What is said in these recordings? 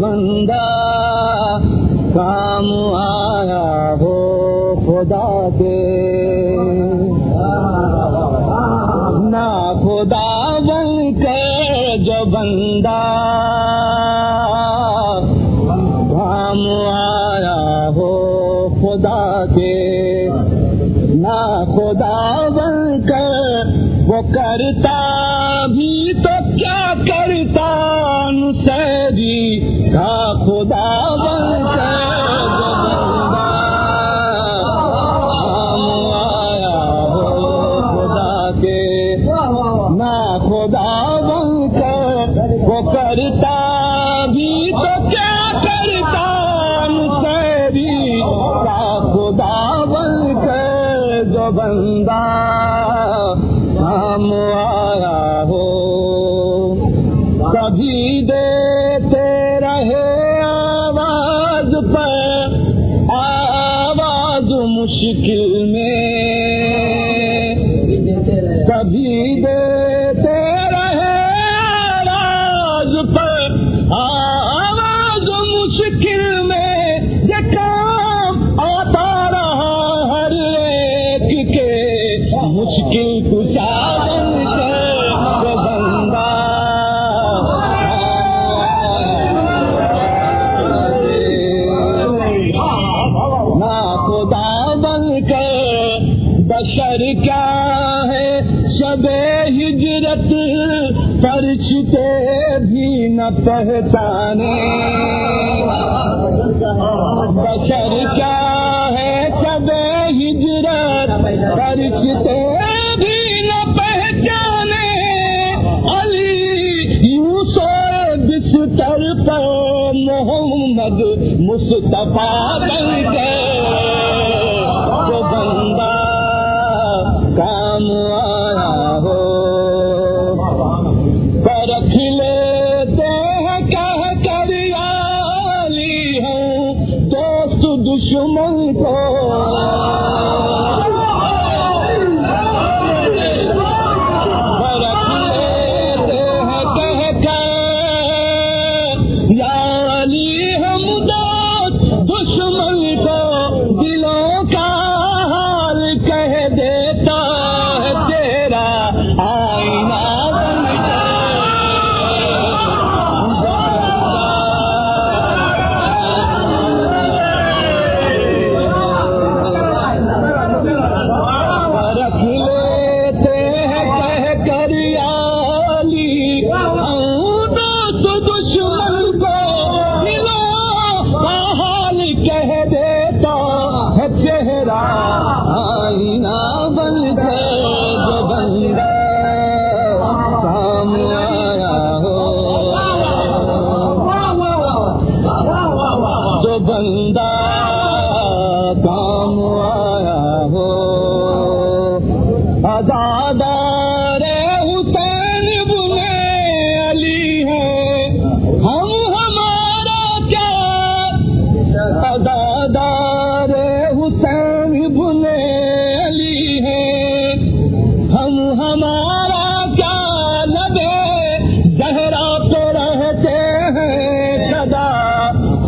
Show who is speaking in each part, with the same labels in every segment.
Speaker 1: بندہ کام آیا ہو خدا کے۔ نہ خدا بن کے جو بندہ کام آیا ہو خدا کے۔ نہ خدا بن کر وہ کرتا بھی تو کیا کرتا نسری خدا بن کر جو بندہ کام مشکل میں کبھی دیتے رہے راز پر، آواز مشکل میں یہ کام آتا رہا ہر ایک کے۔ مشکل کچھ بشر کیا ہے؟ شب ہجرت فرشتے بھی نہ پہچانے۔ بشر کیا ہے؟ شب ہجرت فرشتے بھی نہ پہچانے۔ علی یوں سوئے بستر پر محمد مصطفیٰ بن کے دشمن کو ہے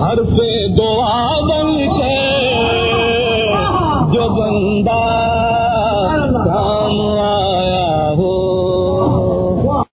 Speaker 1: ہر سے دعا بن کے جو بندہ